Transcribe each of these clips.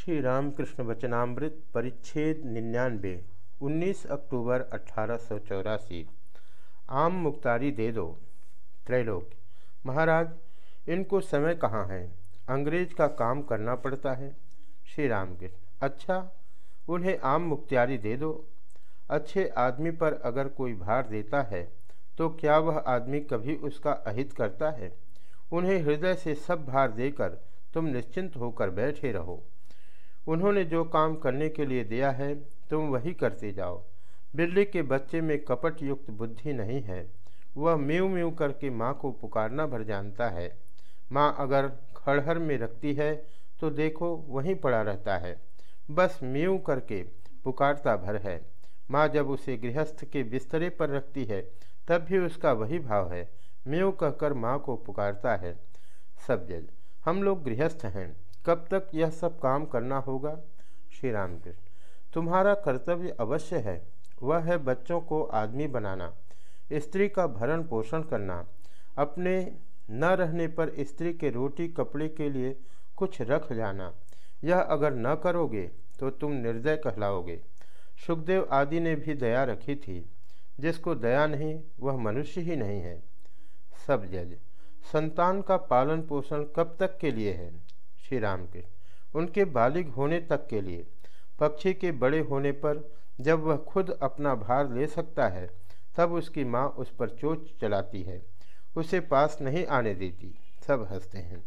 श्री रामकृष्ण वचनामृत परिच्छेद निन्यानवे 19 अक्टूबर अठारह सौ चौरासी। आम मुख्तारी दे दो। त्रैलोक, महाराज, इनको समय कहाँ है? अंग्रेज़ का काम करना पड़ता है। श्री रामकृष्ण अच्छा उन्हें आम मुख्तारी दे दो। अच्छे आदमी पर अगर कोई भार देता है तो क्या वह आदमी कभी उसका अहित करता है? उन्हें हृदय से सब भार देकर तुम निश्चिंत होकर बैठे रहो। उन्होंने जो काम करने के लिए दिया है, तुम वही करते जाओ। बिल्ली के बच्चे में कपट युक्त बुद्धि नहीं है। वह म्यू म्यू करके माँ को पुकारना भर जानता है। माँ अगर खड़हर में रखती है तो देखो वहीं पड़ा रहता है। बस म्यू करके पुकारता भर है। माँ जब उसे गृहस्थ के बिस्तरे पर रखती है, तब भी उसका वही भाव है। म्यू कहकर माँ को पुकारता है। सब जज हम लोग गृहस्थ हैं। कब तक यह सब काम करना होगा? श्री रामकृष्ण तुम्हारा कर्तव्य अवश्य है। वह है बच्चों को आदमी बनाना, स्त्री का भरण पोषण करना। अपने न रहने पर स्त्री के रोटी कपड़े के लिए कुछ रख जाना। यह अगर न करोगे तो तुम निर्दय कहलाओगे। सुखदेव आदि ने भी दया रखी थी। जिसको दया नहीं, वह मनुष्य ही नहीं है। सब जज। संतान का पालन पोषण कब तक के लिए है? श्री राम के उनके बालिग होने तक के लिए, पक्षी के बड़े होने पर जब वह खुद अपना भार ले सकता है, तब उसकी माँ उस पर चोच चलाती है। उसे पास नहीं आने देती। सब हँसते हैं।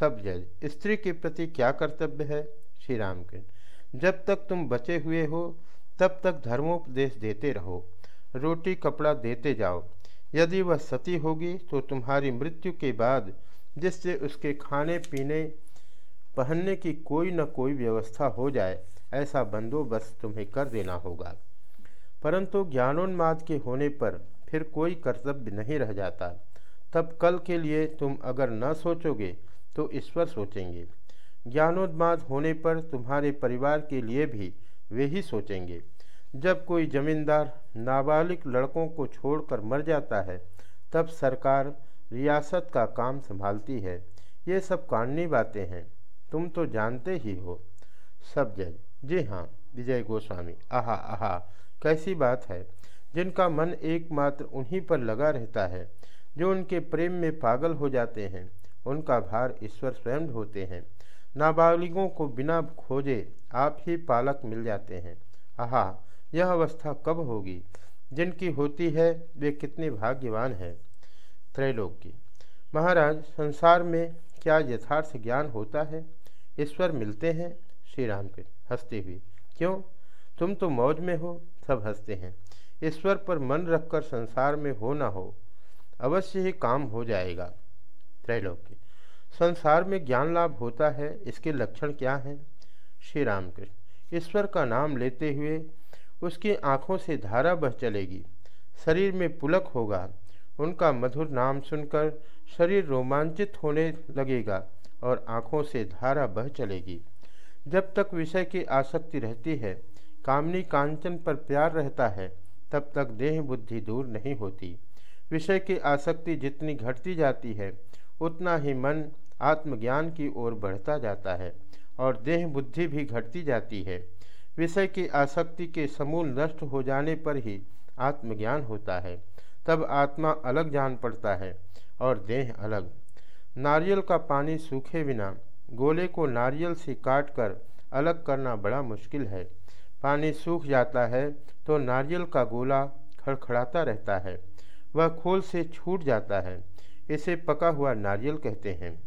सब जज, स्त्री के प्रति क्या कर्तव्य है? श्री राम के जब तक तुम बचे हुए हो, तब तक धर्मोपदेश देते रहो। रोटी कपड़ा देते जाओ। यदि वह सती होगी तो तुम्हारी मृत्यु के बाद, जिससे उसके खाने पीने पहनने की कोई न कोई व्यवस्था हो जाए, ऐसा बंदोबस्त तुम्हें कर देना होगा। परंतु ज्ञानोन्माद के होने पर फिर कोई कर्तव्य नहीं रह जाता। तब कल के लिए तुम अगर न सोचोगे तो ईश्वर सोचेंगे। ज्ञानोन्माद होने पर तुम्हारे परिवार के लिए भी वे ही सोचेंगे। जब कोई जमींदार नाबालिग लड़कों को छोड़कर मर जाता है, तब सरकार रियासत का काम संभालती है। ये सब कानूनी बातें हैं। तुम तो जानते ही हो। सब जज जी हाँ विजय गोस्वामी। आहा आहा, कैसी बात है। जिनका मन एकमात्र उन्हीं पर लगा रहता है, जो उनके प्रेम में पागल हो जाते हैं, उनका भार ईश्वर स्वयं होते हैं। नाबालिगों को बिना खोजे आप ही पालक मिल जाते हैं। आहा, यह अवस्था कब होगी? जिनकी होती है, वे कितने भाग्यवान हैं। त्रैलोक। की महाराज, संसार में क्या यथार्थ ज्ञान होता है? ईश्वर मिलते हैं श्री राम के, हँसते हुए। क्यों? तुम तो मौज में हो, सब हँसते हैं। ईश्वर पर मन रखकर संसार में हो ना हो, अवश्य ही काम हो जाएगा। त्रैलोक्य संसार में ज्ञान लाभ होता है, इसके लक्षण क्या हैं? श्री राम कृष्ण ईश्वर का नाम लेते हुए उसकी आँखों से धारा बह चलेगी। शरीर में पुलक होगा, उनका मधुर नाम सुनकर शरीर रोमांचित होने लगेगा। और आँखों से धारा बह चलेगी। जब तक विषय की आसक्ति रहती है, कामनी कांचन पर प्यार रहता है, तब तक देह बुद्धि दूर नहीं होती। विषय की आसक्ति जितनी घटती जाती है, उतना ही मन आत्मज्ञान की ओर बढ़ता जाता है और देह बुद्धि भी घटती जाती है। विषय की आसक्ति के समूल नष्ट हो जाने पर ही आत्मज्ञान होता है। तब आत्मा अलग जान पड़ता है और देह अलग। नारियल का पानी सूखे बिना गोले को नारियल से काटकर अलग करना बड़ा मुश्किल है। पानी सूख जाता है तो नारियल का गोला खड़खड़ाता रहता है। वह खोल से छूट जाता है। इसे पका हुआ नारियल कहते हैं।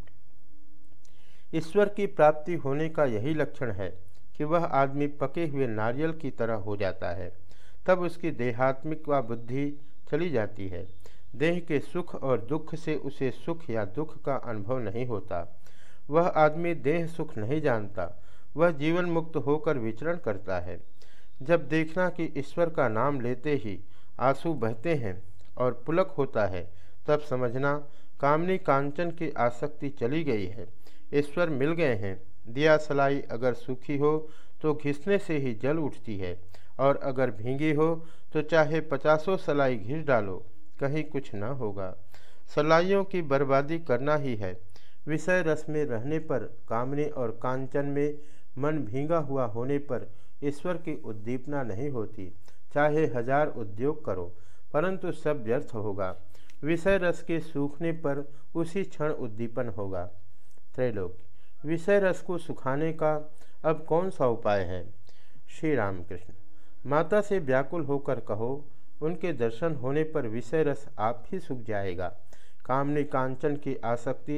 ईश्वर की प्राप्ति होने का यही लक्षण है कि वह आदमी पके हुए नारियल की तरह हो जाता है। तब उसकी देहात्मिक व बुद्धि चली जाती है। देह के सुख और दुख से उसे सुख या दुख का अनुभव नहीं होता। वह आदमी देह सुख नहीं जानता, वह जीवन मुक्त होकर विचरण करता है। जब देखना कि ईश्वर का नाम लेते ही आँसू बहते हैं और पुलक होता है, तब समझना कामनी कांचन की आसक्ति चली गई है। ईश्वर मिल गए हैं। दिया सलाई अगर सूखी हो तो घिसने से ही जल उठती है और अगर भींगी हो तो चाहे पचासों सलाई घिस डालो। कहीं कुछ न होगा। सलाइयों की बर्बादी करना ही है। विषय रस में रहने पर, कामने और कांचन में मन भींगा हुआ होने पर ईश्वर की उद्दीपना नहीं होती। चाहे हज़ार उद्योग करो, परंतु सब व्यर्थ होगा। विषय रस के सूखने पर उसी क्षण उद्दीपन होगा। त्रैलोक, विषय रस को सुखाने का अब कौन सा उपाय है? श्री रामकृष्ण, माता से व्याकुल होकर कहो उनके दर्शन होने पर विषय रस आप ही सूख जाएगा। कामनी कांचन की आसक्ति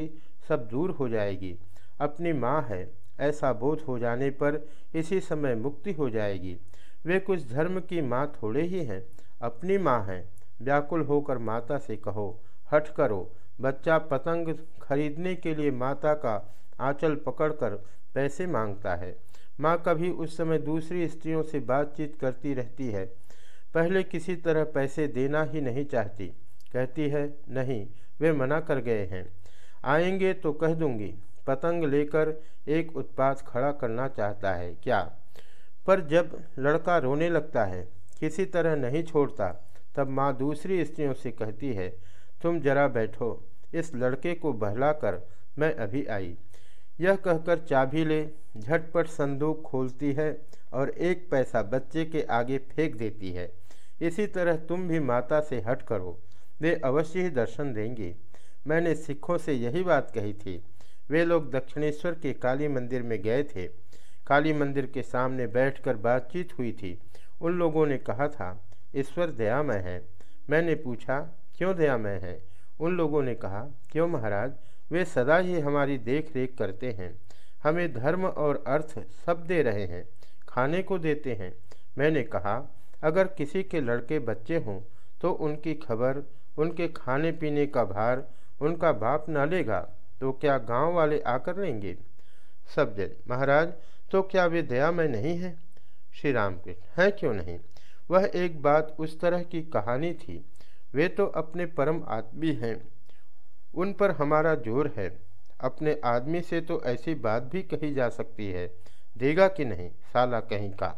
सब दूर हो जाएगी। अपनी माँ है, ऐसा बोध हो जाने पर इसी समय मुक्ति हो जाएगी। वे कुछ धर्म की माँ थोड़े ही हैं। अपनी माँ हैं, व्याकुल होकर माता से कहो हट करो, बच्चा पतंग खरीदने के लिए माता का आंचल पकड़कर पैसे माँगता है। माँ कभी उस समय दूसरी स्त्रियों से बातचीत करती रहती है। पहले किसी तरह पैसे देना ही नहीं चाहती। कहती है, नहीं, वे मना कर गए हैं। आएँगे तो कह दूँगी। पतंग लेकर एक उत्पाद खड़ा करना चाहता है, क्या? पर जब लड़का रोने लगता है, किसी तरह नहीं छोड़ता, तब माँ दूसरी स्त्रियों से कहती है, तुम जरा बैठो, इस लड़के को बहलाकर मैं अभी आई। यह कहकर चाबी ले, झटपट संदूक खोलती है और एक पैसा बच्चे के आगे फेंक देती है। इसी तरह तुम भी माता से हट करो। वे अवश्य ही दर्शन देंगे। मैंने सिखों से यही बात कही थी। वे लोग दक्षिणेश्वर के काली मंदिर में गए थे। काली मंदिर के सामने बैठकर बातचीत हुई थी। उन लोगों ने कहा था, ईश्वर दयामय है। मैंने पूछा, क्यों दयामय है? उन लोगों ने कहा, क्यों महाराज? वे सदा ही हमारी देख रेख करते हैं। हमें धर्म और अर्थ सब दे रहे हैं। खाने को देते हैं। मैंने कहा अगर किसी के लड़के बच्चे हों तो उनकी खबर, उनके खाने पीने का भार, उनका बाप न लेगा तो क्या गाँव वाले आकर लेंगे? सब्ज महाराज तो क्या वे दया में नहीं है? श्री राम कृष्ण है क्यों नहीं? वह एक बात उस तरह की कहानी थी, वे तो अपने परम आदमी हैं, उन पर हमारा ज़ोर है, अपने आदमी से तो ऐसी बात भी कही जा सकती है, देगा कि नहीं, साला कहीं का?